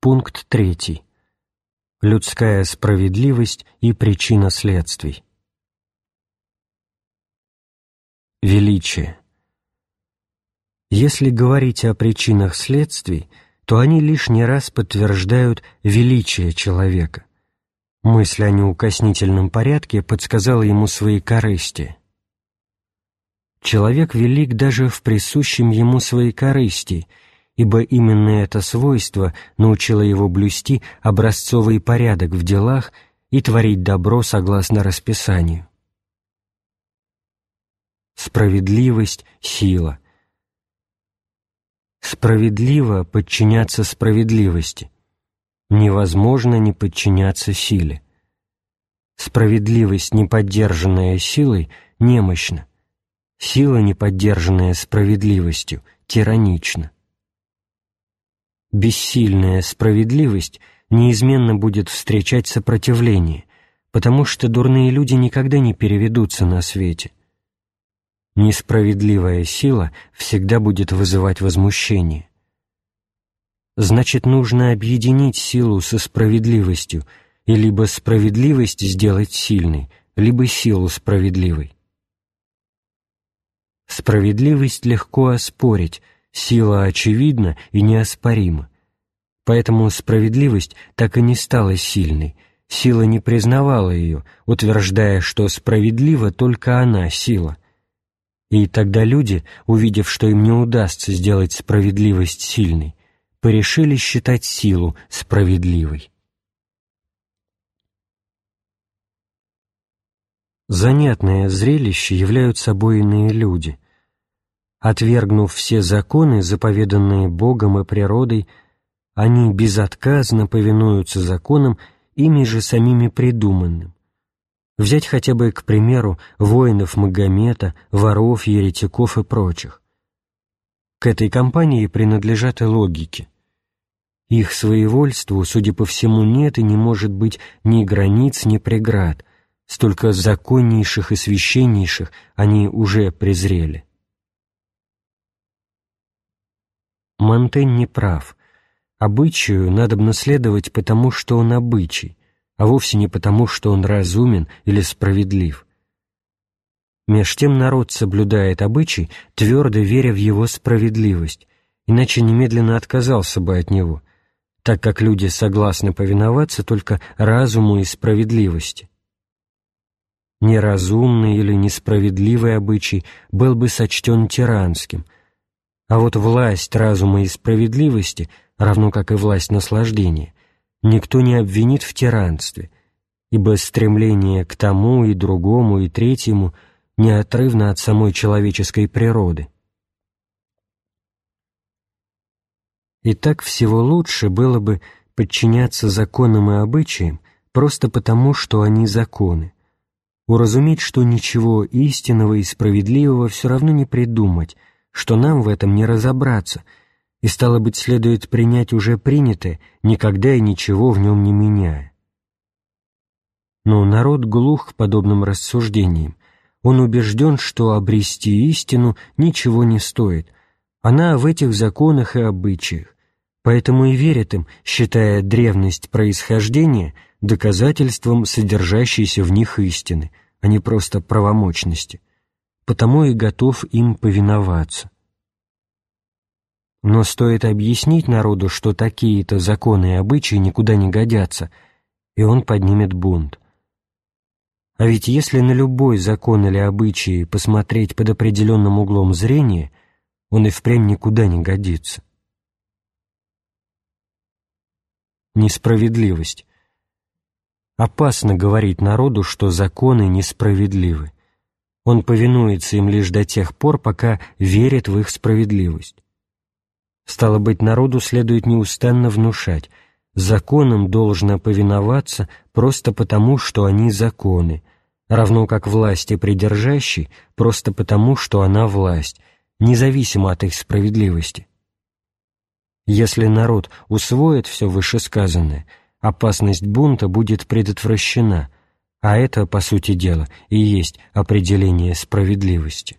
Пункт 3. Людская справедливость и причина следствий. Величие. Если говорить о причинах следствий, то они лишний раз подтверждают величие человека. Мысль о неукоснительном порядке подсказала ему свои корысти. Человек велик даже в присущем ему своей корысти, ибо именно это свойство научило его блюсти образцовый порядок в делах и творить добро согласно расписанию. Справедливость — сила. Справедливо подчиняться справедливости. Невозможно не подчиняться силе. Справедливость, не поддержанная силой, немощна. Сила, не поддержанная справедливостью, тиранична. Бессильная справедливость неизменно будет встречать сопротивление, потому что дурные люди никогда не переведутся на свете. Несправедливая сила всегда будет вызывать возмущение. Значит, нужно объединить силу со справедливостью и либо справедливость сделать сильной, либо силу справедливой. Справедливость легко оспорить, сила очевидна и неоспорима. Поэтому справедливость так и не стала сильной, сила не признавала ее, утверждая, что справедлива только она, сила. И тогда люди, увидев, что им не удастся сделать справедливость сильной, порешили считать силу справедливой. Занятное зрелище являются собой иные люди. Отвергнув все законы, заповеданные Богом и природой, они безотказно повинуются законам, ими же самими придуманным. Взять хотя бы, к примеру, воинов Магомета, воров, еретиков и прочих. К этой компании принадлежат и логики. Их своевольству, судя по всему, нет и не может быть ни границ, ни преград, столько законнейших и священнейших они уже презрели. Монтень не прав. Обычаю надо наследовать потому, что он обычай, а вовсе не потому, что он разумен или справедлив. Меж тем народ соблюдает обычай, твердо веря в его справедливость, иначе немедленно отказался бы от него, так как люди согласны повиноваться только разуму и справедливости неразумный или несправедливый обычай был бы сочтен тиранским, а вот власть разума и справедливости, равно как и власть наслаждения, никто не обвинит в тиранстве, ибо стремление к тому и другому и третьему неотрывно от самой человеческой природы. И так всего лучше было бы подчиняться законам и обычаям просто потому, что они законы, уразуметь, что ничего истинного и справедливого все равно не придумать, что нам в этом не разобраться, и, стало быть, следует принять уже принятое, никогда и ничего в нем не меняя. Но народ глух к подобным рассуждениям. Он убежден, что обрести истину ничего не стоит. Она в этих законах и обычаях, поэтому и верит им, считая древность происхождения – доказательством содержащейся в них истины, а не просто правомочности, потому и готов им повиноваться. Но стоит объяснить народу, что такие-то законы и обычаи никуда не годятся, и он поднимет бунт. А ведь если на любой закон или обычай посмотреть под определенным углом зрения, он и впрямь никуда не годится. Несправедливость. Опасно говорить народу, что законы несправедливы. Он повинуется им лишь до тех пор, пока верит в их справедливость. Стало быть, народу следует неустанно внушать, законам должно повиноваться просто потому, что они законы, равно как власти придержащей просто потому, что она власть, независимо от их справедливости. Если народ усвоит все вышесказанное – опасность бунта будет предотвращена, а это, по сути дела, и есть определение справедливости.